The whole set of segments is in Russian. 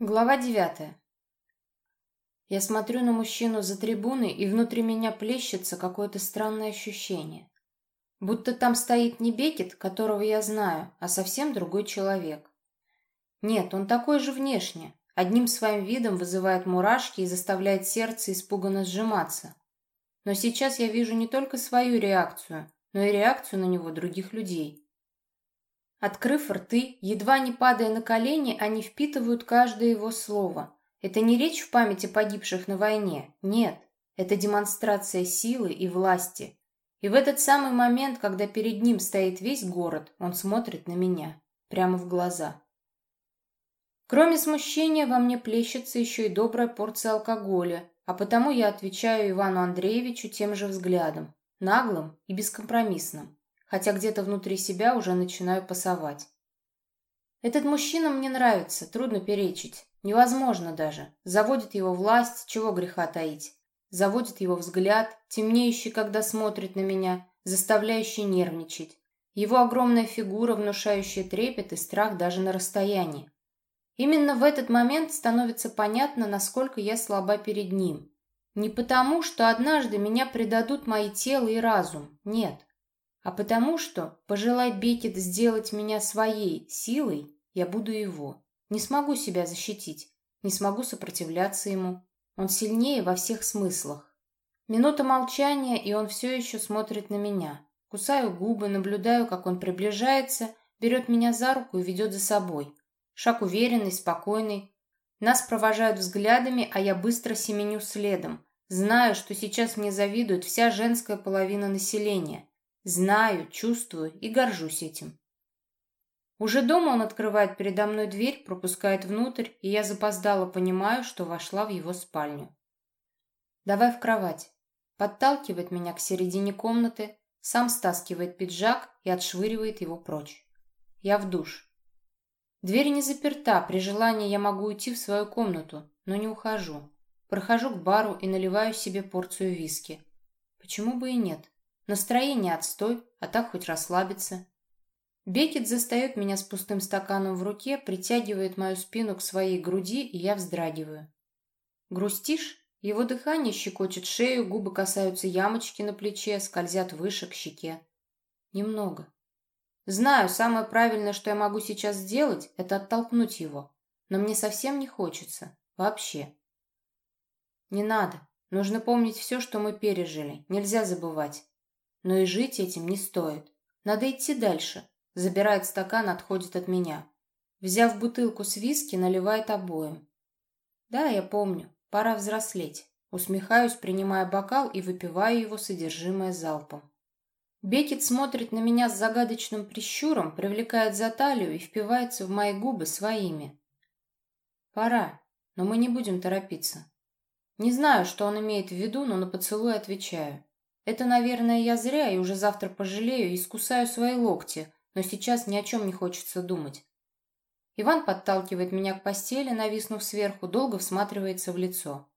Глава девятая. Я смотрю на мужчину за трибуной, и внутри меня плещется какое-то странное ощущение. Будто там стоит не Бекет, которого я знаю, а совсем другой человек. Нет, он такой же внешне, одним своим видом вызывает мурашки и заставляет сердце испуганно сжиматься. Но сейчас я вижу не только свою реакцию, но и реакцию на него других людей. Открыв рты, едва не падая на колени, они впитывают каждое его слово. Это не речь в памяти погибших на войне, нет. Это демонстрация силы и власти. И в этот самый момент, когда перед ним стоит весь город, он смотрит на меня, прямо в глаза. Кроме смущения, во мне плещется еще и добрая порция алкоголя, а потому я отвечаю Ивану Андреевичу тем же взглядом, наглым и бескомпромиссным хотя где-то внутри себя уже начинаю пасовать. Этот мужчина мне нравится, трудно перечить. Невозможно даже. Заводит его власть, чего греха таить. Заводит его взгляд, темнеющий, когда смотрит на меня, заставляющий нервничать. Его огромная фигура, внушающая трепет и страх даже на расстоянии. Именно в этот момент становится понятно, насколько я слаба перед ним. Не потому, что однажды меня предадут мои тело и разум, нет а потому что, пожелай Бекет сделать меня своей силой, я буду его. Не смогу себя защитить, не смогу сопротивляться ему. Он сильнее во всех смыслах. Минута молчания, и он все еще смотрит на меня. Кусаю губы, наблюдаю, как он приближается, берет меня за руку и ведет за собой. Шаг уверенный, спокойный. Нас провожают взглядами, а я быстро семеню следом. Знаю, что сейчас мне завидует вся женская половина населения. Знаю, чувствую и горжусь этим. Уже дома он открывает передо мной дверь, пропускает внутрь, и я запоздало понимаю, что вошла в его спальню. «Давай в кровать». Подталкивает меня к середине комнаты, сам стаскивает пиджак и отшвыривает его прочь. Я в душ. Дверь не заперта, при желании я могу уйти в свою комнату, но не ухожу. Прохожу к бару и наливаю себе порцию виски. Почему бы и нет? Настроение отстой, а так хоть расслабиться. Бекет застает меня с пустым стаканом в руке, притягивает мою спину к своей груди, и я вздрагиваю. «Грустишь?» Его дыхание щекочет шею, губы касаются ямочки на плече, скользят выше к щеке. Немного. Знаю, самое правильное, что я могу сейчас сделать, это оттолкнуть его. Но мне совсем не хочется. Вообще. Не надо. Нужно помнить все, что мы пережили. Нельзя забывать. Но и жить этим не стоит. Надо идти дальше. Забирает стакан, отходит от меня. Взяв бутылку с виски, наливает обоим. Да, я помню. Пора взрослеть. Усмехаюсь, принимая бокал и выпиваю его содержимое залпом. Бекет смотрит на меня с загадочным прищуром, привлекает за талию и впивается в мои губы своими. Пора, но мы не будем торопиться. Не знаю, что он имеет в виду, но на поцелуй отвечаю. Это, наверное, я зря и уже завтра пожалею и искусаю свои локти, но сейчас ни о чем не хочется думать. Иван подталкивает меня к постели, нависнув сверху, долго всматривается в лицо.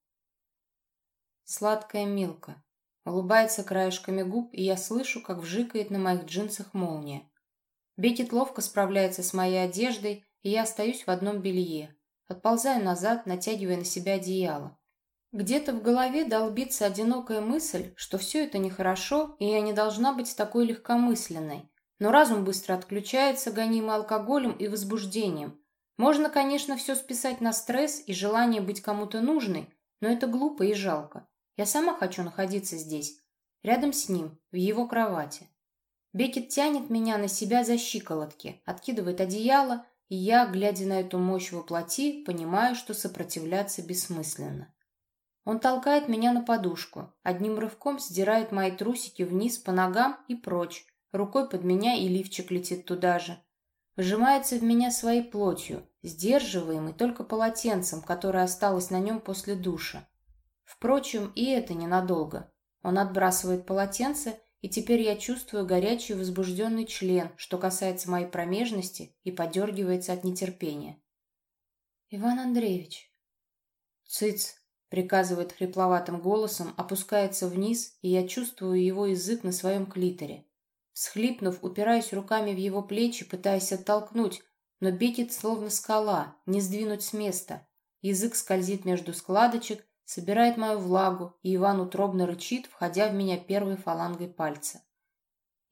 Сладкая Милка. Улыбается краешками губ, и я слышу, как вжикает на моих джинсах молния. Бекет ловко справляется с моей одеждой, и я остаюсь в одном белье. Отползаю назад, натягивая на себя одеяло. Где-то в голове долбится одинокая мысль, что все это нехорошо, и я не должна быть такой легкомысленной. Но разум быстро отключается, гонимый алкоголем и возбуждением. Можно, конечно, все списать на стресс и желание быть кому-то нужной, но это глупо и жалко. Я сама хочу находиться здесь, рядом с ним, в его кровати. Бекет тянет меня на себя за щиколотки, откидывает одеяло, и я, глядя на эту мощь воплоти, понимаю, что сопротивляться бессмысленно. Он толкает меня на подушку, одним рывком сдирает мои трусики вниз по ногам и прочь, рукой под меня и лифчик летит туда же. Вжимается в меня своей плотью, сдерживаемый только полотенцем, которое осталось на нем после душа. Впрочем, и это ненадолго. Он отбрасывает полотенце, и теперь я чувствую горячий возбужденный член, что касается моей промежности, и подергивается от нетерпения. «Иван Андреевич!» «Цыц!» Приказывает хрипловатым голосом, опускается вниз, и я чувствую его язык на своем клиторе. Схлипнув, упираюсь руками в его плечи, пытаясь оттолкнуть, но Бекет словно скала, не сдвинуть с места. язык скользит между складочек, собирает мою влагу, и Иван утробно рычит, входя в меня первой фалангой пальца.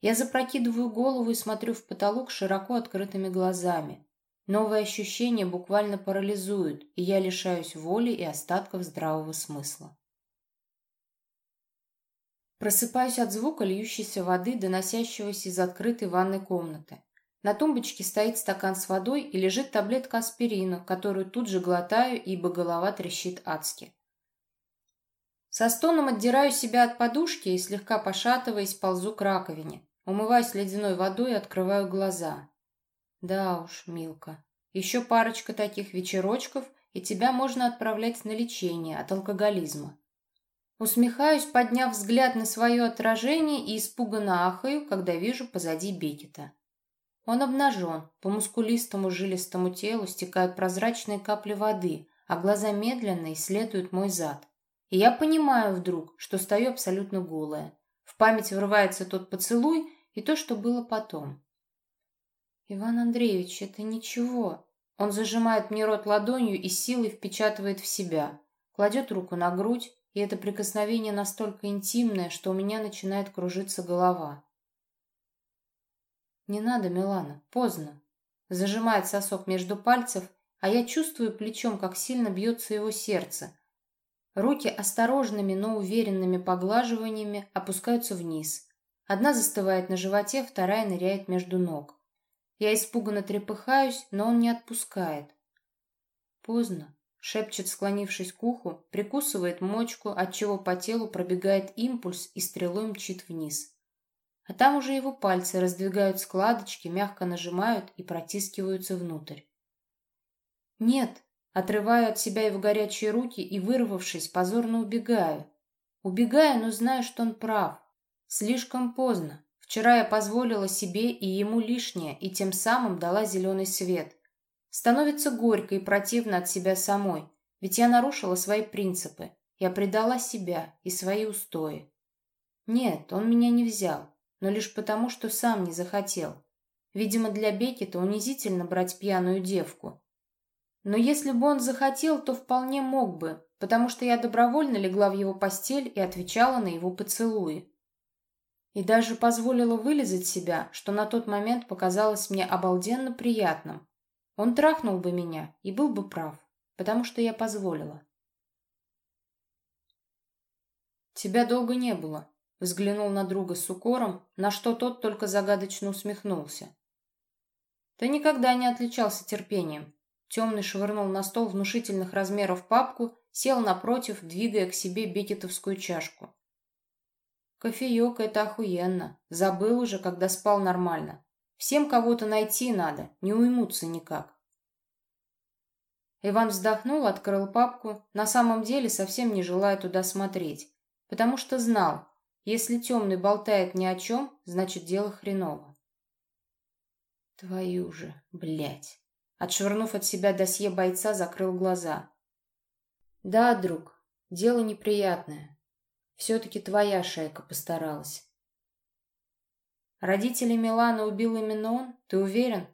Я запрокидываю голову и смотрю в потолок широко открытыми глазами. Новые ощущения буквально парализуют, и я лишаюсь воли и остатков здравого смысла. Просыпаюсь от звука льющейся воды, доносящегося из открытой ванной комнаты. На тумбочке стоит стакан с водой и лежит таблетка аспирина, которую тут же глотаю, ибо голова трещит адски. Со стоном отдираю себя от подушки и, слегка пошатываясь, ползу к раковине. Умываюсь ледяной водой и открываю глаза. Да уж, Милка, еще парочка таких вечерочков, и тебя можно отправлять на лечение от алкоголизма. Усмехаюсь, подняв взгляд на свое отражение и испуганно ахаю, когда вижу позади Бекета. Он обнажен, по мускулистому жилистому телу стекают прозрачные капли воды, а глаза медленно исследуют мой зад. И я понимаю вдруг, что стою абсолютно голая. В память врывается тот поцелуй и то, что было потом. «Иван Андреевич, это ничего». Он зажимает мне рот ладонью и силой впечатывает в себя, кладет руку на грудь, и это прикосновение настолько интимное, что у меня начинает кружиться голова. «Не надо, Милана, поздно». Зажимает сосок между пальцев, а я чувствую плечом, как сильно бьется его сердце. Руки осторожными, но уверенными поглаживаниями опускаются вниз. Одна застывает на животе, вторая ныряет между ног. Я испуганно трепыхаюсь, но он не отпускает. Поздно. Шепчет, склонившись к уху, прикусывает мочку, отчего по телу пробегает импульс и стрелой мчит вниз. А там уже его пальцы раздвигают складочки, мягко нажимают и протискиваются внутрь. «Нет!» Отрываю от себя его горячие руки и, вырвавшись, позорно убегаю. Убегаю, но знаю, что он прав. Слишком поздно. Вчера я позволила себе и ему лишнее, и тем самым дала зеленый свет. Становится горько и противно от себя самой, ведь я нарушила свои принципы, я предала себя и свои устои. Нет, он меня не взял, но лишь потому, что сам не захотел. Видимо, для Бекета унизительно брать пьяную девку. Но если бы он захотел, то вполне мог бы, потому что я добровольно легла в его постель и отвечала на его поцелуи. И даже позволила вылезать себя, что на тот момент показалось мне обалденно приятным. Он трахнул бы меня и был бы прав, потому что я позволила. «Тебя долго не было», — взглянул на друга с укором, на что тот только загадочно усмехнулся. «Ты никогда не отличался терпением». Темный швырнул на стол внушительных размеров папку, сел напротив, двигая к себе бекетовскую чашку. «Кофеек — это охуенно. Забыл уже, когда спал нормально. Всем кого-то найти надо, не уймутся никак. Иван вздохнул, открыл папку, на самом деле совсем не желая туда смотреть, потому что знал, если темный болтает ни о чем, значит дело хреново. Твою же, блядь. Отшвырнув от себя досье бойца, закрыл глаза. Да, друг, дело неприятное. Все-таки твоя шайка постаралась. Родители Милана убил именно он? Ты уверен?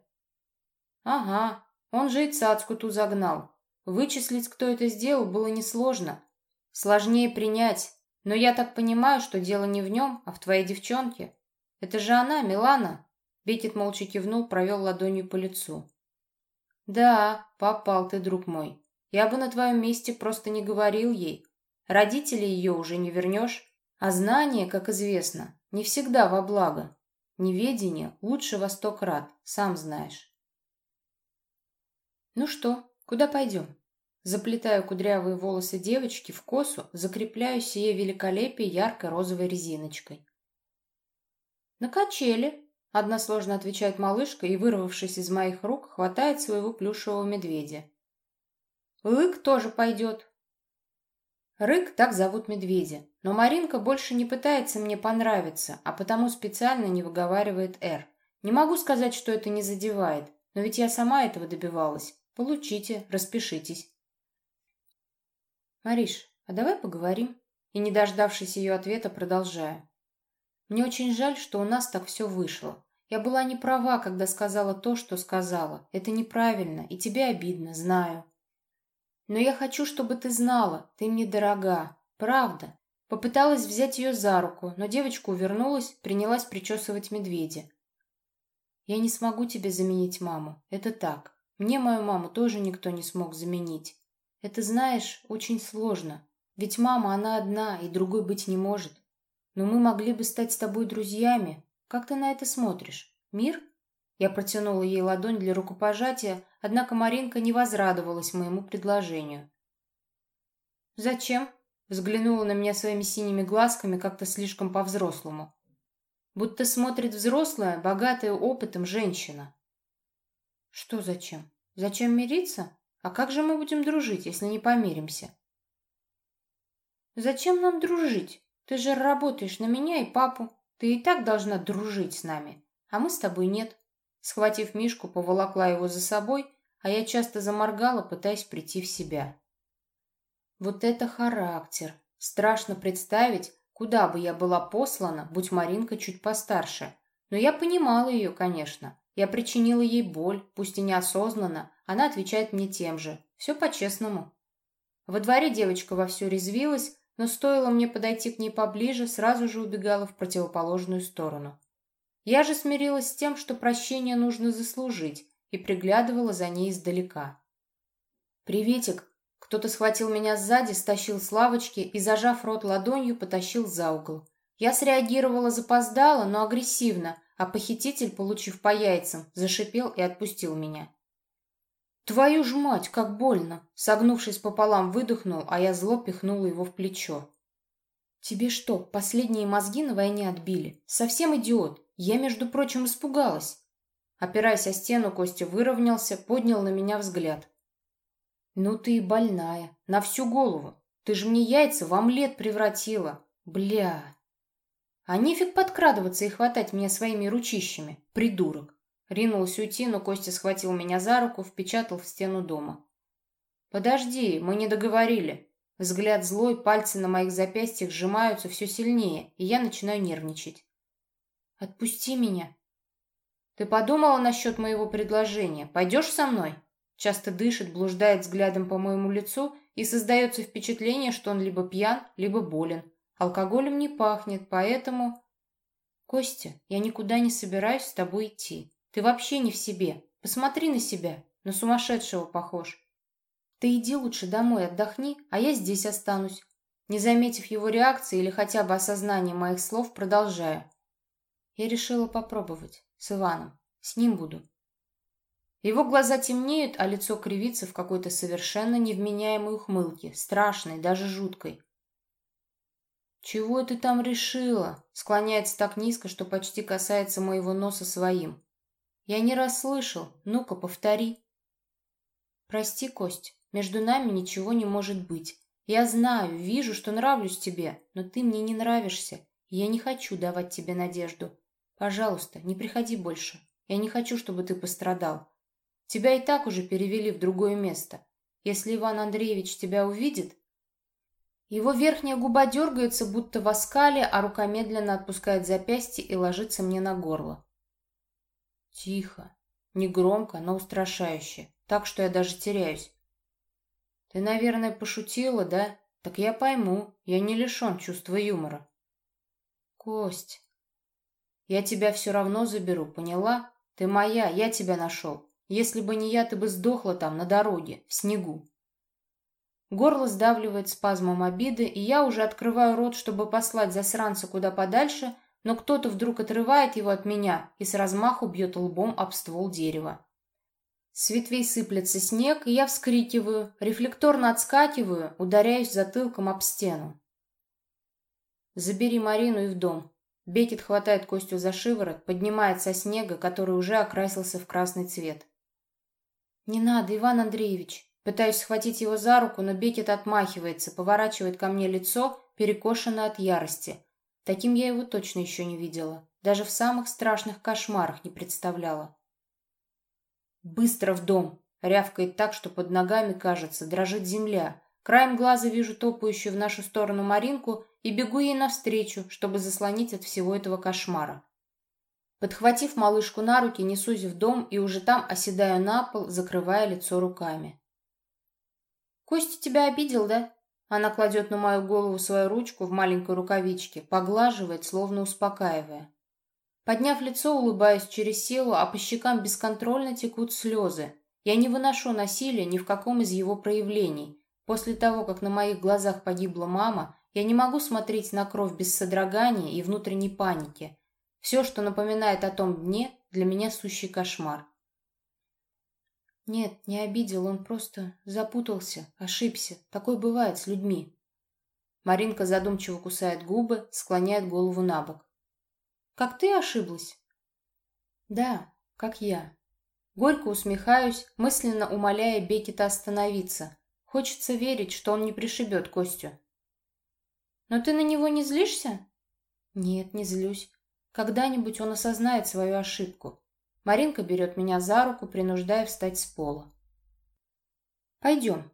Ага, он же и цацку ту загнал. Вычислить, кто это сделал, было несложно. Сложнее принять. Но я так понимаю, что дело не в нем, а в твоей девчонке. Это же она, Милана. Бекет молча кивнул, провел ладонью по лицу. Да, попал ты, друг мой. Я бы на твоем месте просто не говорил ей. Родителей ее уже не вернешь. А знание, как известно, не всегда во благо. Неведение лучше во сто крат, сам знаешь. Ну что, куда пойдем? Заплетаю кудрявые волосы девочки в косу, закрепляю сие великолепие ярко-розовой резиночкой. На качели, односложно отвечает малышка и, вырвавшись из моих рук, хватает своего плюшевого медведя. Лык тоже пойдет. Рык так зовут медведя. Но Маринка больше не пытается мне понравиться, а потому специально не выговаривает «Р». Не могу сказать, что это не задевает, но ведь я сама этого добивалась. Получите, распишитесь. Мариш, а давай поговорим? И, не дождавшись ее ответа, продолжаю. Мне очень жаль, что у нас так все вышло. Я была не права, когда сказала то, что сказала. Это неправильно, и тебе обидно, знаю. Но я хочу, чтобы ты знала, ты мне дорога. Правда. Попыталась взять ее за руку, но девочка увернулась, принялась причесывать медведя. Я не смогу тебе заменить маму. Это так. Мне мою маму тоже никто не смог заменить. Это, знаешь, очень сложно. Ведь мама, она одна, и другой быть не может. Но мы могли бы стать с тобой друзьями. Как ты на это смотришь? Мир? Я протянула ей ладонь для рукопожатия, однако Маринка не возрадовалась моему предложению. «Зачем?» — взглянула на меня своими синими глазками как-то слишком по-взрослому. Будто смотрит взрослая, богатая опытом женщина. «Что зачем? Зачем мириться? А как же мы будем дружить, если не помиримся?» «Зачем нам дружить? Ты же работаешь на меня и папу. Ты и так должна дружить с нами, а мы с тобой нет. Схватив Мишку, поволокла его за собой, а я часто заморгала, пытаясь прийти в себя. Вот это характер! Страшно представить, куда бы я была послана, будь Маринка чуть постарше. Но я понимала ее, конечно. Я причинила ей боль, пусть и неосознанно. Она отвечает мне тем же. Все по-честному. Во дворе девочка вовсю резвилась, но стоило мне подойти к ней поближе, сразу же убегала в противоположную сторону. Я же смирилась с тем, что прощение нужно заслужить, и приглядывала за ней издалека. «Приветик!» Кто-то схватил меня сзади, стащил с лавочки и, зажав рот ладонью, потащил за угол. Я среагировала запоздало, но агрессивно, а похититель, получив по яйцам, зашипел и отпустил меня. «Твою ж мать, как больно!» Согнувшись пополам, выдохнул, а я зло пихнула его в плечо. «Тебе что, последние мозги на войне отбили? Совсем идиот! Я, между прочим, испугалась. Опираясь о стену, Костя выровнялся, поднял на меня взгляд. «Ну ты и больная. На всю голову. Ты же мне яйца в омлет превратила. Бля!» А нефиг подкрадываться и хватать меня своими ручищами, придурок. Ринулась уйти, но Костя схватил меня за руку, впечатал в стену дома. «Подожди, мы не договорили». Взгляд злой, пальцы на моих запястьях сжимаются все сильнее, и я начинаю нервничать. «Отпусти меня!» «Ты подумала насчет моего предложения? Пойдешь со мной?» Часто дышит, блуждает взглядом по моему лицу, и создается впечатление, что он либо пьян, либо болен. Алкоголем не пахнет, поэтому... «Костя, я никуда не собираюсь с тобой идти. Ты вообще не в себе. Посмотри на себя. На сумасшедшего похож. Ты иди лучше домой, отдохни, а я здесь останусь». Не заметив его реакции или хотя бы осознания моих слов, продолжаю. Я решила попробовать. С Иваном. С ним буду. Его глаза темнеют, а лицо кривится в какой-то совершенно невменяемой ухмылке, страшной, даже жуткой. «Чего ты там решила?» Склоняется так низко, что почти касается моего носа своим. «Я не расслышал. Ну-ка, повтори». «Прости, Кость, между нами ничего не может быть. Я знаю, вижу, что нравлюсь тебе, но ты мне не нравишься, и я не хочу давать тебе надежду. Пожалуйста, не приходи больше. Я не хочу, чтобы ты пострадал. Тебя и так уже перевели в другое место. Если Иван Андреевич тебя увидит... Его верхняя губа дергается, будто в оскале, а рука медленно отпускает запястье и ложится мне на горло. Тихо. Негромко, но устрашающе. Так, что я даже теряюсь. Ты, наверное, пошутила, да? Так я пойму. Я не лишен чувства юмора. Кость, я тебя все равно заберу, поняла? Ты моя, я тебя нашел. Если бы не я, ты бы сдохла там, на дороге, в снегу. Горло сдавливает спазмом обиды, и я уже открываю рот, чтобы послать засранца куда подальше, но кто-то вдруг отрывает его от меня и с размаху бьет лбом об ствол дерева. С ветвей сыплется снег, и я вскрикиваю, рефлекторно отскакиваю, ударяюсь затылком об стену. «Забери Марину и в дом», Бекет хватает Костю за шиворот, поднимает со снега, который уже окрасился в красный цвет. «Не надо, Иван Андреевич!» Пытаюсь схватить его за руку, но Бекет отмахивается, поворачивает ко мне лицо, перекошенное от ярости. Таким я его точно еще не видела. Даже в самых страшных кошмарах не представляла. «Быстро в дом!» Рявкает так, что под ногами, кажется, дрожит земля. Краем глаза вижу топающую в нашу сторону Маринку и бегу ей навстречу, чтобы заслонить от всего этого кошмара. Подхватив малышку на руки, несусь в дом и уже там оседаю на пол, закрывая лицо руками. Костя тебя обидел, да?» Она кладет на мою голову свою ручку в маленькой рукавичке, поглаживает, словно успокаивая. Подняв лицо, улыбаюсь через силу, а по щекам бесконтрольно текут слезы. Я не выношу насилия ни в каком из его проявлений. После того, как на моих глазах погибла мама, я не могу смотреть на кровь без содрогания и внутренней паники. Все, что напоминает о том дне, для меня сущий кошмар. Нет, не обидел, он просто запутался, ошибся. Такое бывает с людьми. Маринка задумчиво кусает губы, склоняет голову на бок. Как ты ошиблась? Да, как я. Горько усмехаюсь, мысленно умоляя Бекета остановиться. Хочется верить, что он не пришибет Костю. Но ты на него не злишься? Нет, не злюсь. Когда-нибудь он осознает свою ошибку. Маринка берет меня за руку, принуждая встать с пола. «Пойдем».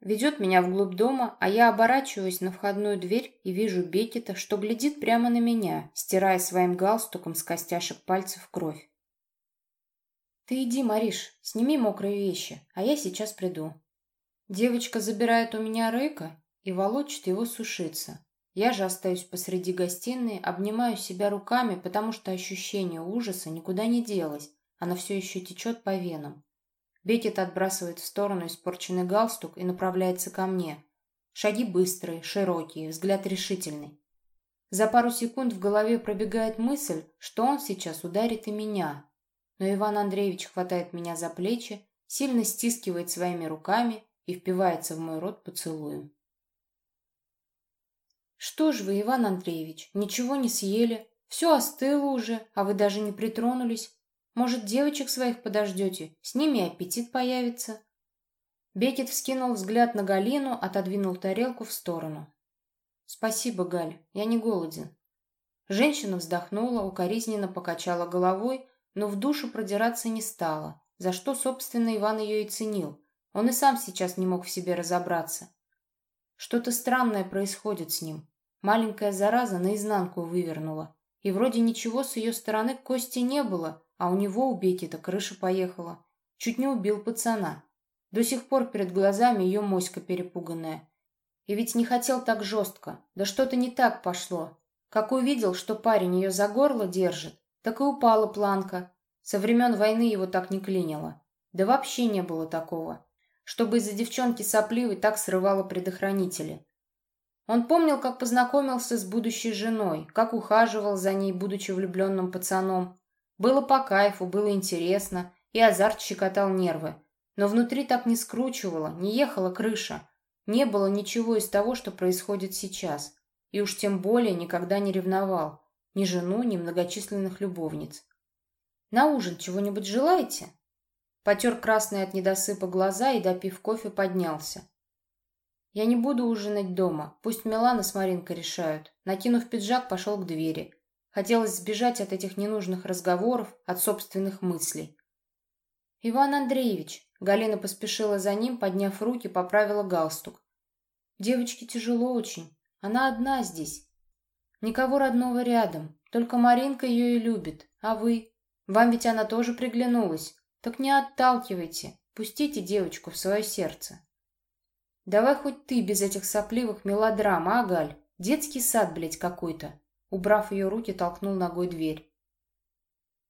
Ведет меня вглубь дома, а я оборачиваюсь на входную дверь и вижу Бекета, что глядит прямо на меня, стирая своим галстуком с костяшек пальцев кровь. «Ты иди, Мариш, сними мокрые вещи, а я сейчас приду». Девочка забирает у меня Рейка и волочит его сушиться. Я же остаюсь посреди гостиной, обнимаю себя руками, потому что ощущение ужаса никуда не делось, оно все еще течет по венам. Бекет отбрасывает в сторону испорченный галстук и направляется ко мне. Шаги быстрые, широкие, взгляд решительный. За пару секунд в голове пробегает мысль, что он сейчас ударит и меня. Но Иван Андреевич хватает меня за плечи, сильно стискивает своими руками и впивается в мой рот поцелуем. «Что ж вы, Иван Андреевич, ничего не съели? Все остыло уже, а вы даже не притронулись. Может, девочек своих подождете? С ними аппетит появится». Бекет вскинул взгляд на Галину, отодвинул тарелку в сторону. «Спасибо, Галь, я не голоден». Женщина вздохнула, укоризненно покачала головой, но в душу продираться не стала, за что, собственно, Иван ее и ценил. Он и сам сейчас не мог в себе разобраться. Что-то странное происходит с ним. Маленькая зараза наизнанку вывернула. И вроде ничего с ее стороны к Косте не было, а у него у Беки-то крыша поехала. Чуть не убил пацана. До сих пор перед глазами ее моська перепуганная. И ведь не хотел так жестко. Да что-то не так пошло. Как увидел, что парень ее за горло держит, так и упала планка. Со времен войны его так не клинило. Да вообще не было такого. Чтобы из-за девчонки сопливой так срывало предохранители. Он помнил, как познакомился с будущей женой, как ухаживал за ней, будучи влюбленным пацаном. Было по кайфу, было интересно, и азарт щекотал нервы. Но внутри так не скручивало, не ехала крыша. Не было ничего из того, что происходит сейчас. И уж тем более никогда не ревновал. Ни жену, ни многочисленных любовниц. «На ужин чего-нибудь желаете?» Потер красные от недосыпа глаза и, допив кофе, поднялся. Я не буду ужинать дома. Пусть Милана с Маринкой решают. Накинув пиджак, пошел к двери. Хотелось сбежать от этих ненужных разговоров, от собственных мыслей. «Иван Андреевич!» Галина поспешила за ним, подняв руки, поправила галстук. «Девочке тяжело очень. Она одна здесь. Никого родного рядом. Только Маринка ее и любит. А вы? Вам ведь она тоже приглянулась. Так не отталкивайте. Пустите девочку в свое сердце». Давай хоть ты без этих сопливых мелодрам, а, Галь? Детский сад, блядь, какой-то. Убрав ее руки, толкнул ногой дверь.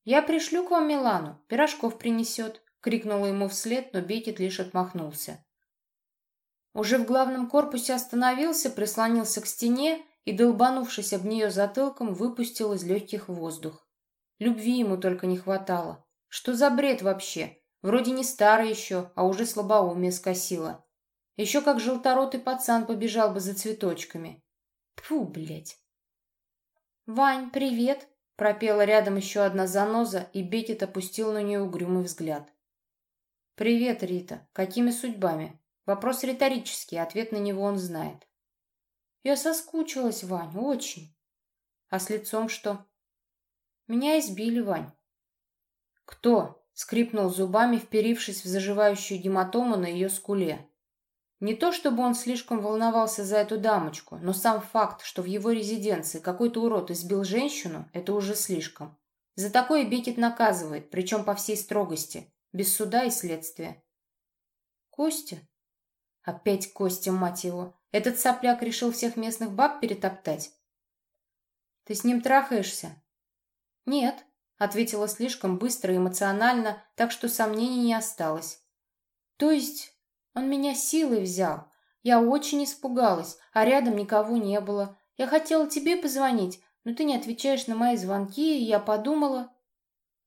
«Я пришлю к вам Милану, пирожков принесет», — крикнула ему вслед, но Бекет лишь отмахнулся. Уже в главном корпусе остановился, прислонился к стене и, долбанувшись об нее затылком, выпустил из легких воздух. Любви ему только не хватало. Что за бред вообще? Вроде не старый еще, а уже слабоумие скосило. Еще как желторотый пацан побежал бы за цветочками. Тьфу, блядь. «Вань, привет!» — пропела рядом еще одна заноза, и Бекет опустил на нее угрюмый взгляд. «Привет, Рита. Какими судьбами?» Вопрос риторический, ответ на него он знает. «Я соскучилась, Вань, очень». «А с лицом что?» «Меня избили, Вань». «Кто?» — скрипнул зубами, вперившись в заживающую гематому на ее скуле. Не то чтобы он слишком волновался за эту дамочку, но сам факт, что в его резиденции какой-то урод избил женщину, это уже слишком. За такое Бекет наказывает, причем по всей строгости, без суда и следствия. «Костя?» Опять Костя, мать его. Этот сопляк решил всех местных баб перетоптать. Ты с ним трахаешься? Нет, ответила слишком быстро и эмоционально, так что сомнений не осталось. То есть он меня силой взял. Я очень испугалась, а рядом никого не было. Я хотела тебе позвонить, но ты не отвечаешь на мои звонки, и я подумала...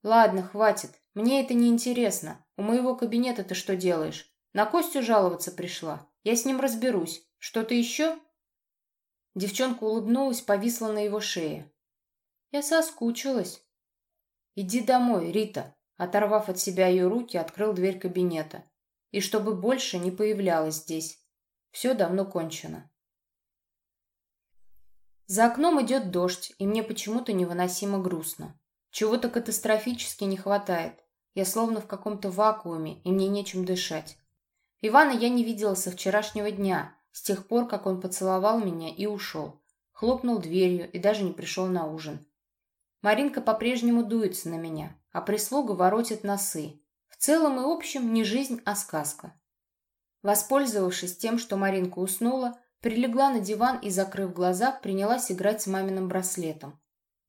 Ладно, хватит. Мне это не интересно. У моего кабинета ты что делаешь? На Костю жаловаться пришла. Я с ним разберусь. Что-то еще? Девчонка улыбнулась, повисла на его шее. Я соскучилась. Иди домой, Рита. Оторвав от себя ее руки, открыл дверь кабинета. И чтобы больше не появлялась здесь. Все давно кончено. За окном идет дождь, и мне почему-то невыносимо грустно. Чего-то катастрофически не хватает. Я словно в каком-то вакууме, и мне нечем дышать. Ивана я не видела со вчерашнего дня, с тех пор, как он поцеловал меня и ушел. Хлопнул дверью и даже не пришел на ужин. Маринка по-прежнему дуется на меня, а прислуга воротит носы. В целом и общем не жизнь, а сказка. Воспользовавшись тем, что Маринка уснула, прилегла на диван и, закрыв глаза, принялась играть с маминым браслетом.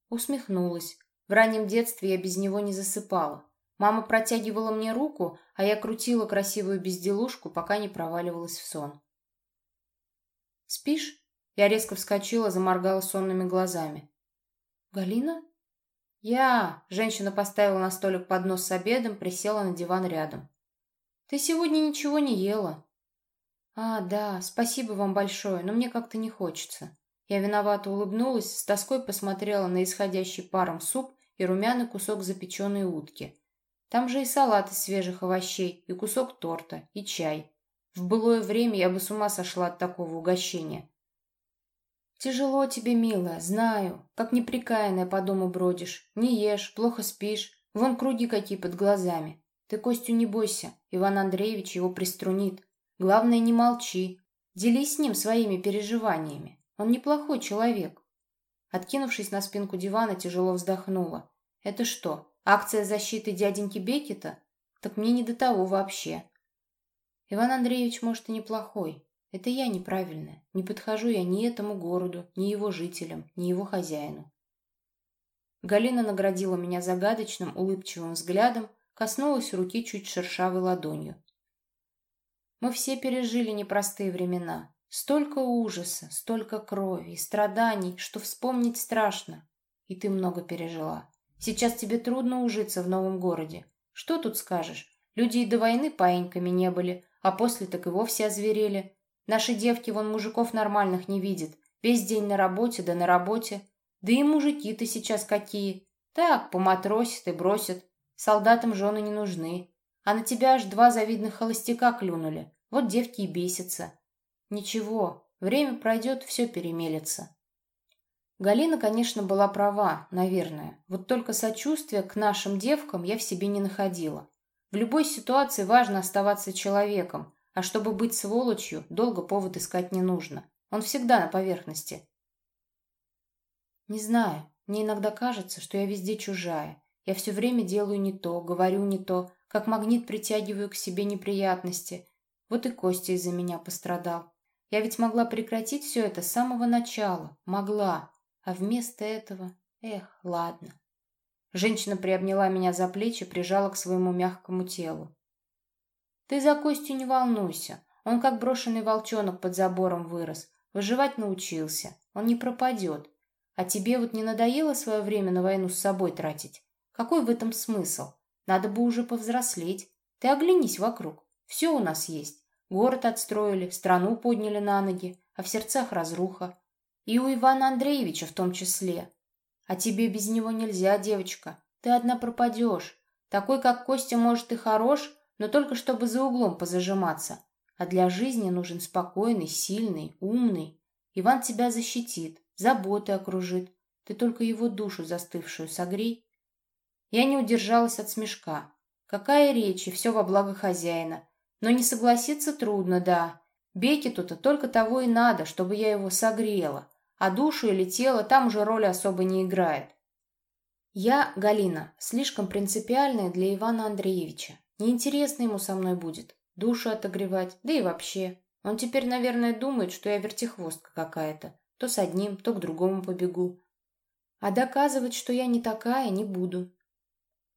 Усмехнулась. В раннем детстве я без него не засыпала. Мама протягивала мне руку, а я крутила красивую безделушку, пока не проваливалась в сон. «Спишь?» Я резко вскочила, заморгала сонными глазами. «Галина?» «Я!» Женщина поставила на столик поднос с обедом, присела на диван рядом. «Ты сегодня ничего не ела?» «А, да, спасибо вам большое, но мне как-то не хочется». Я виновато улыбнулась, с тоской посмотрела на исходящий паром суп и румяный кусок запеченной утки. Там же и салат из свежих овощей, и кусок торта, и чай. В былое время я бы с ума сошла от такого угощения. «Тяжело тебе, милая, знаю. Как неприкаянная по дому бродишь. Не ешь, плохо спишь. Вон круги какие под глазами. Ты Костю не бойся. Иван Андреевич его приструнит. Главное, не молчи. Делись с ним своими переживаниями. Он неплохой человек. Откинувшись на спинку дивана, тяжело вздохнула. Это что, акция защиты дяденьки Бекета? Так мне не до того вообще. Иван Андреевич, может, и неплохой. Это я неправильная. Не подхожу я ни этому городу, ни его жителям, ни его хозяину. Галина наградила меня загадочным, улыбчивым взглядом, коснулась руки чуть шершавой ладонью. Мы все пережили непростые времена. Столько ужаса, столько крови и страданий, что вспомнить страшно. И ты много пережила. Сейчас тебе трудно ужиться в новом городе. Что тут скажешь? Люди и до войны паиньками не были, а после так и вовсе озверели. Наши девки вон мужиков нормальных не видят. Весь день на работе, да на работе. Да и мужики-то сейчас какие. Так, поматросят и бросят. Солдатам жены не нужны. А на тебя аж два завидных холостяка клюнули. Вот девки и бесятся. Ничего, время пройдет, все перемелется. Галина, конечно, была права, наверное. Вот только сочувствия к нашим девкам я в себе не находила. В любой ситуации важно оставаться человеком, а чтобы быть сволочью, долго повод искать не нужно. Он всегда на поверхности. Не знаю, мне иногда кажется, что я везде чужая. Я все время делаю не то, говорю не то, как магнит притягиваю к себе неприятности. Вот и Костя из-за меня пострадал. Я ведь могла прекратить все это с самого начала. Могла. А вместо этого... Эх, ладно. Женщина приобняла меня за плечи, прижала к своему мягкому телу. «Ты за Костю не волнуйся. Он как брошенный волчонок под забором вырос. Выживать научился. Он не пропадет. А тебе вот не надоело свое время на войну с собой тратить? Какой в этом смысл? Надо бы уже повзрослеть. Ты оглянись вокруг. Все у нас есть. Город отстроили, страну подняли на ноги, а в сердцах разруха. И у Ивана Андреевича в том числе. А тебе без него нельзя, девочка. Ты одна пропадешь. Такой, как Костя, может и хорош, но только чтобы за углом позажиматься. А для жизни нужен спокойный, сильный, умный. Иван тебя защитит, заботы окружит. Ты только его душу застывшую согрей я не удержалась от смешка. Какая речь, и все во благо хозяина. Но не согласиться трудно, да. Бекету-то только того и надо, чтобы я его согрела. А душу или тело там уже роли особо не играет. Я, Галина, слишком принципиальная для Ивана Андреевича. Неинтересно ему со мной будет. Душу отогревать, да и вообще. Он теперь, наверное, думает, что я вертихвостка какая-то. То с одним, то к другому побегу. А доказывать, что я не такая, не буду.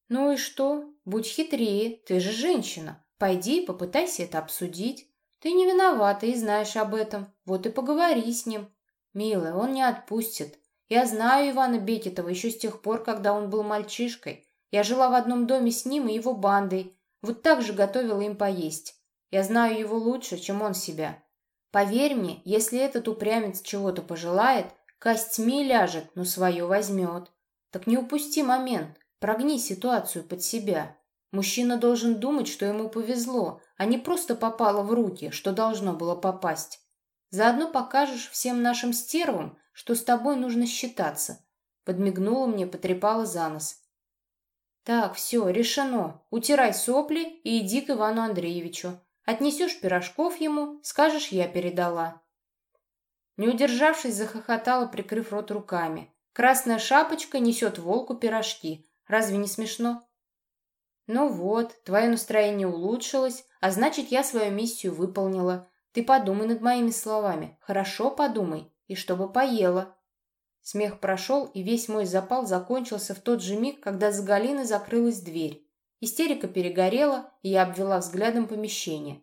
Ну и что? Будь хитрее, ты же женщина. Пойди и попытайся это обсудить. Ты не виновата и знаешь об этом. Вот и поговори с ним. Милая, он не отпустит. Я знаю Ивана Бекетова еще с тех пор, когда он был мальчишкой. Я жила в одном доме с ним и его бандой. Вот так же готовила им поесть. Я знаю его лучше, чем он себя. Поверь мне, если этот упрямец чего-то пожелает, костьми ляжет, но свое возьмет. Так не упусти момент, прогни ситуацию под себя. Мужчина должен думать, что ему повезло, а не просто попало в руки, что должно было попасть. Заодно покажешь всем нашим стервам, что с тобой нужно считаться. Подмигнула мне, потрепала за нос. Так, все, решено. Утирай сопли и иди к Ивану Андреевичу. Отнесешь пирожков ему, скажешь, я передала. Не удержавшись, захохотала, прикрыв рот руками. Красная шапочка несет волку пирожки. Разве не смешно? Ну вот, твое настроение улучшилось, а значит, я свою миссию выполнила. Ты подумай над моими словами. Хорошо подумай. И чтобы поела. Смех прошел, и весь мой запал закончился в тот же миг, когда за Галиной закрылась дверь. Истерика перегорела, и я обвела взглядом помещение.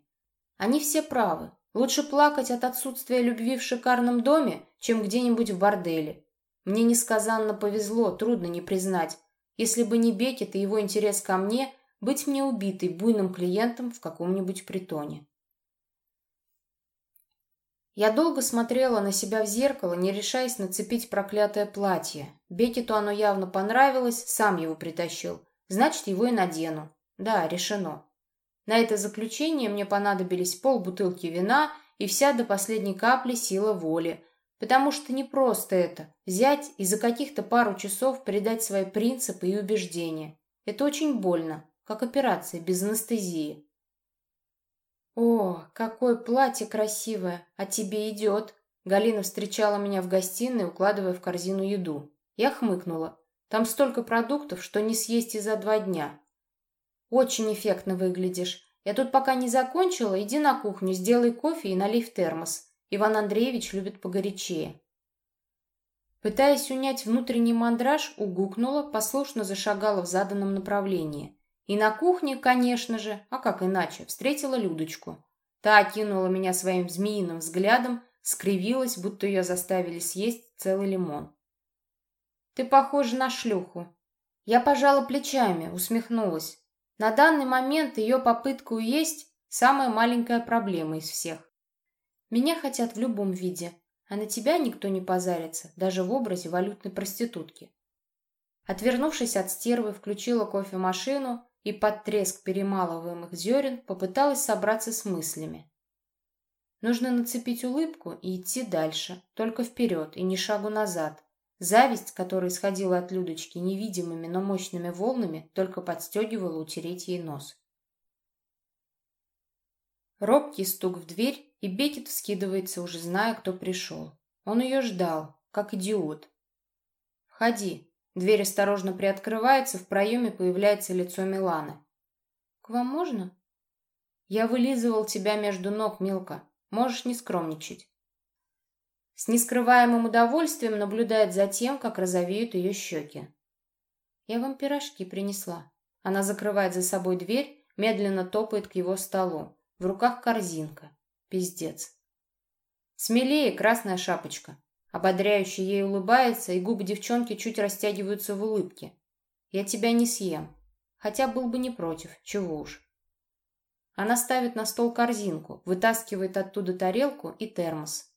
Они все правы. Лучше плакать от отсутствия любви в шикарном доме, чем где-нибудь в борделе. Мне несказанно повезло, трудно не признать. Если бы не Бекет и его интерес ко мне, быть мне убитой буйным клиентом в каком-нибудь притоне. Я долго смотрела на себя в зеркало, не решаясь нацепить проклятое платье. Бекету оно явно понравилось, сам его притащил. Значит, его и надену. Да, решено. На это заключение мне понадобились полбутылки вина и вся до последней капли сила воли, потому что не просто это – взять и за каких-то пару часов предать свои принципы и убеждения. Это очень больно, как операция без анестезии. «О, какое платье красивое! А тебе идет!» Галина встречала меня в гостиной, укладывая в корзину еду. Я хмыкнула. Там столько продуктов, что не съесть и за два дня. Очень эффектно выглядишь. Я тут пока не закончила, иди на кухню, сделай кофе и налей в термос. Иван Андреевич любит погорячее. Пытаясь унять внутренний мандраж, угукнула, послушно зашагала в заданном направлении. И на кухне, конечно же, а как иначе, встретила Людочку. Та окинула меня своим змеиным взглядом, скривилась, будто ее заставили съесть целый лимон. Ты похожа на шлюху. Я пожала плечами, усмехнулась. На данный момент ее попытка уесть – самая маленькая проблема из всех. Меня хотят в любом виде, а на тебя никто не позарится, даже в образе валютной проститутки. Отвернувшись от стервы, включила кофемашину и под треск перемалываемых зерен попыталась собраться с мыслями. Нужно нацепить улыбку и идти дальше, только вперед и ни шагу назад. Зависть, которая исходила от Людочки невидимыми, но мощными волнами, только подстегивала утереть ей нос. Робкий стук в дверь, и Бекет вскидывается, уже зная, кто пришел. Он ее ждал, как идиот. «Входи». Дверь осторожно приоткрывается, в проеме появляется лицо Миланы. «К вам можно?» «Я вылизывал тебя между ног, Милка. Можешь не скромничать». С нескрываемым удовольствием наблюдает за тем, как розовеют ее щеки. «Я вам пирожки принесла». Она закрывает за собой дверь, медленно топает к его столу. В руках корзинка. Пиздец. «Смелее, красная шапочка». Ободряюще ей улыбается, и губы девчонки чуть растягиваются в улыбке. «Я тебя не съем. Хотя был бы не против, чего уж». Она ставит на стол корзинку, вытаскивает оттуда тарелку и термос.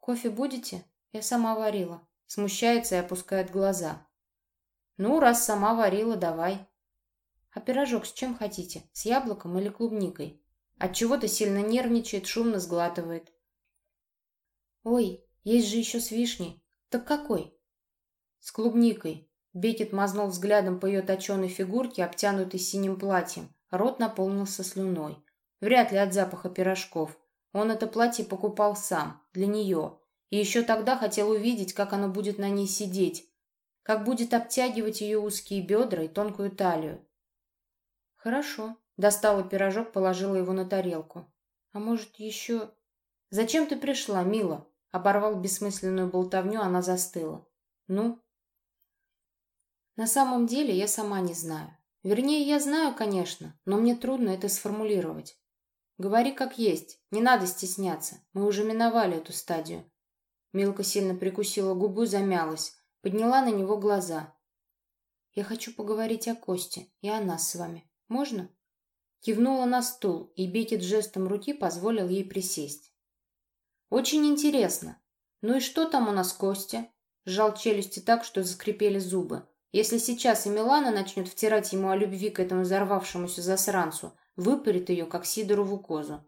«Кофе будете? Я сама варила». Смущается и опускает глаза. «Ну, раз сама варила, давай». «А пирожок с чем хотите? С яблоком или клубникой?» Отчего-то сильно нервничает, шумно сглатывает. «Ой, есть же еще с вишней. Так какой?» «С клубникой». Бекет мазнул взглядом по ее точеной фигурке, обтянутой синим платьем. Рот наполнился слюной. Вряд ли от запаха пирожков. Он это платье покупал сам, для нее. И еще тогда хотел увидеть, как оно будет на ней сидеть, как будет обтягивать ее узкие бедра и тонкую талию. Хорошо. Достала пирожок, положила его на тарелку. А может, еще... Зачем ты пришла, Мила? Оборвал бессмысленную болтовню, она застыла. Ну? На самом деле я сама не знаю. Вернее, я знаю, конечно, но мне трудно это сформулировать. Говори как есть, не надо стесняться. Мы уже миновали эту стадию. Милка сильно прикусила губу, замялась, подняла на него глаза. Я хочу поговорить о Косте и о нас с вами. Можно? Кивнула на стул, и Бекет жестом руки позволил ей присесть. «Очень интересно. Ну и что там у нас Костя?» Сжал челюсти так, что заскрипели зубы. Если сейчас и Милана начнет втирать ему о любви к этому взорвавшемуся засранцу, выпарит ее, как Сидорову козу.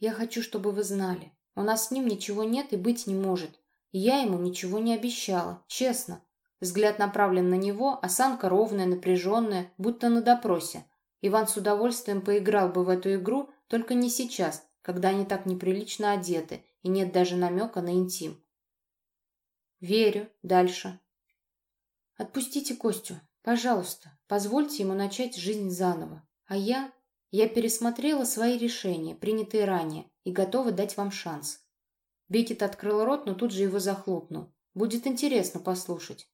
«Я хочу, чтобы вы знали. У нас с ним ничего нет и быть не может. Я ему ничего не обещала, честно. Взгляд направлен на него, осанка ровная, напряженная, будто на допросе. Иван с удовольствием поиграл бы в эту игру, только не сейчас, когда они так неприлично одеты и нет даже намека на интим. Верю. Дальше. Отпустите Костю. Пожалуйста, позвольте ему начать жизнь заново. А я... Я пересмотрела свои решения, принятые ранее, и готова дать вам шанс. Бекет открыл рот, но тут же его захлопнул. Будет интересно послушать.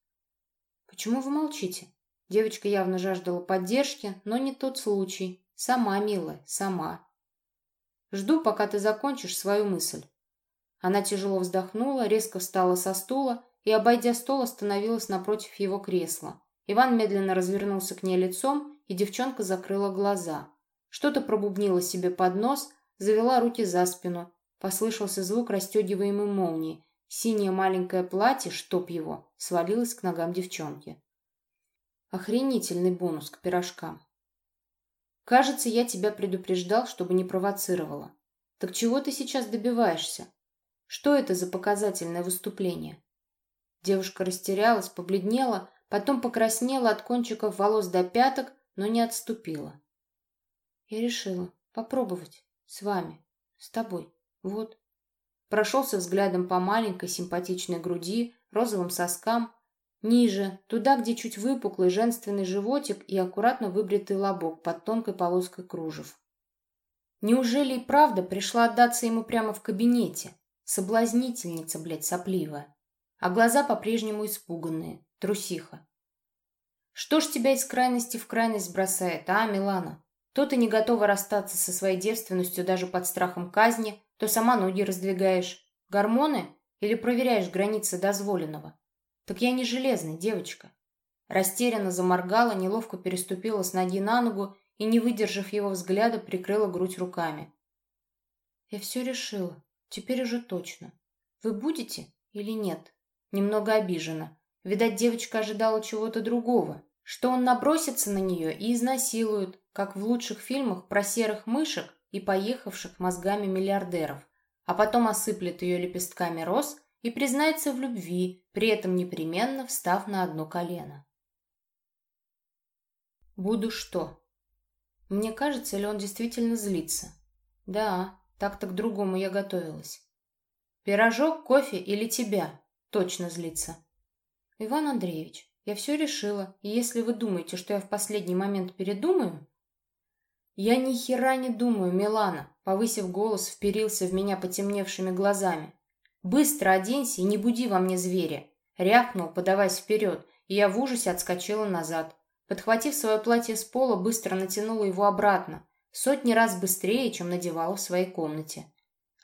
Почему вы молчите? Девочка явно жаждала поддержки, но не тот случай. Сама, милая, сама. Жду, пока ты закончишь свою мысль. Она тяжело вздохнула, резко встала со стула и, обойдя стол, остановилась напротив его кресла. Иван медленно развернулся к ней лицом, и девчонка закрыла глаза. Что-то пробубнила себе под нос, завела руки за спину. Послышался звук расстегиваемой молнии. Синее маленькое платье, чтоб его, свалилось к ногам девчонки. Охренительный бонус к пирожкам. Кажется, я тебя предупреждал, чтобы не провоцировала. Так чего ты сейчас добиваешься? Что это за показательное выступление? Девушка растерялась, побледнела, потом покраснела от кончиков волос до пяток, но не отступила. Я решила попробовать с вами, с тобой. Вот. Прошелся взглядом по маленькой симпатичной груди, розовым соскам, ниже, туда, где чуть выпуклый женственный животик и аккуратно выбритый лобок под тонкой полоской кружев. Неужели и правда пришла отдаться ему прямо в кабинете? Соблазнительница, блядь, сопливая. А глаза по-прежнему испуганные, трусиха. Что ж тебя из крайности в крайность бросает, а, Милана? То ты не готова расстаться со своей девственностью даже под страхом казни, то сама ноги раздвигаешь. Гормоны? Или проверяешь границы дозволенного? Так я не железная девочка. Растерянно заморгала, неловко переступила с ноги на ногу и, не выдержав его взгляда, прикрыла грудь руками. Я все решила. Теперь уже точно. Вы будете или нет? Немного обижена. Видать, девочка ожидала чего-то другого. Что он набросится на нее и изнасилует, как в лучших фильмах про серых мышек и поехавших мозгами миллиардеров, а потом осыплет ее лепестками роз и признается в любви, при этом непременно встав на одно колено. Буду что? Мне кажется, ли он действительно злится? Да, так-то к другому я готовилась. Пирожок, кофе или тебя? Точно злится. Иван Андреевич, я все решила, и если вы думаете, что я в последний момент передумаю, «Я ни хера не думаю, Милана», — повысив голос, вперился в меня потемневшими глазами. «Быстро оденься и не буди во мне зверя», — рявкнул, подаваясь вперед, и я в ужасе отскочила назад. Подхватив свое платье с пола, быстро натянула его обратно, сотни раз быстрее, чем надевала в своей комнате.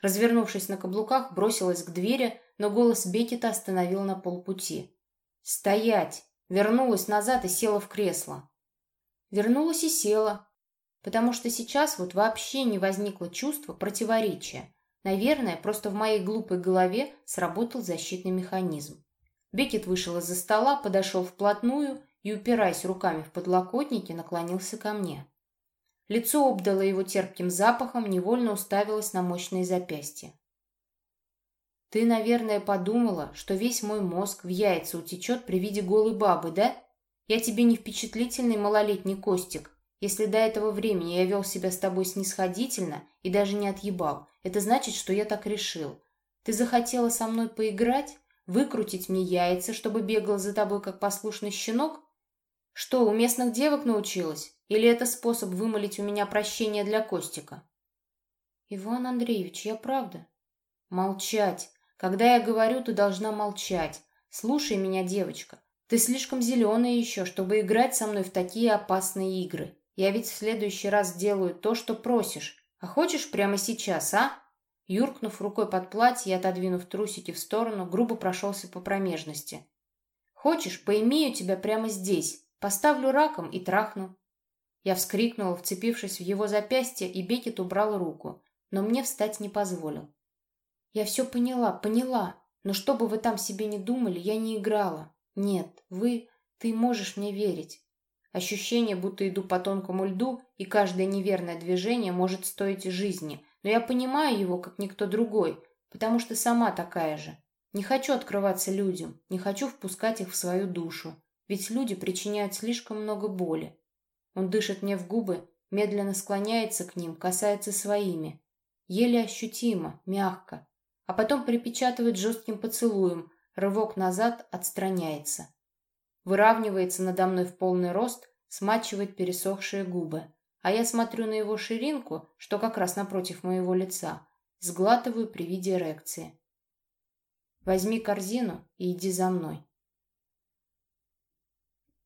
Развернувшись на каблуках, бросилась к двери, но голос Бекета остановил на полпути. «Стоять!» Вернулась назад и села в кресло. Вернулась и села, потому что сейчас вот вообще не возникло чувства противоречия. Наверное, просто в моей глупой голове сработал защитный механизм. Бекет вышел из-за стола, подошел вплотную и, упираясь руками в подлокотники, наклонился ко мне. Лицо обдало его терпким запахом, невольно уставилось на мощные запястья. «Ты, наверное, подумала, что весь мой мозг в яйца утечет при виде голой бабы, да? Я тебе не впечатлительный малолетний Костик, если до этого времени я вел себя с тобой снисходительно и даже не отъебал, это значит, что я так решил. Ты захотела со мной поиграть? Выкрутить мне яйца, чтобы бегал за тобой, как послушный щенок? Что, у местных девок научилась? Или это способ вымолить у меня прощение для Костика? Иван Андреевич, я правда? Молчать. Когда я говорю, ты должна молчать. Слушай меня, девочка. Ты слишком зеленая еще, чтобы играть со мной в такие опасные игры. Я ведь в следующий раз сделаю то, что просишь. А хочешь прямо сейчас, а? Юркнув рукой под платье и отодвинув трусики в сторону, грубо прошелся по промежности. «Хочешь, поимею тебя прямо здесь, поставлю раком и трахну». Я вскрикнула, вцепившись в его запястье, и Бекет убрал руку, но мне встать не позволил. «Я все поняла, поняла, но что бы вы там себе не думали, я не играла. Нет, вы... ты можешь мне верить. Ощущение, будто иду по тонкому льду, и каждое неверное движение может стоить жизни, но я понимаю его, как никто другой, потому что сама такая же. Не хочу открываться людям, не хочу впускать их в свою душу, ведь люди причиняют слишком много боли. Он дышит мне в губы, медленно склоняется к ним, касается своими. Еле ощутимо, мягко. А потом припечатывает жестким поцелуем, рывок назад отстраняется. Выравнивается надо мной в полный рост, смачивает пересохшие губы а я смотрю на его ширинку, что как раз напротив моего лица, сглатываю при виде эрекции. «Возьми корзину и иди за мной».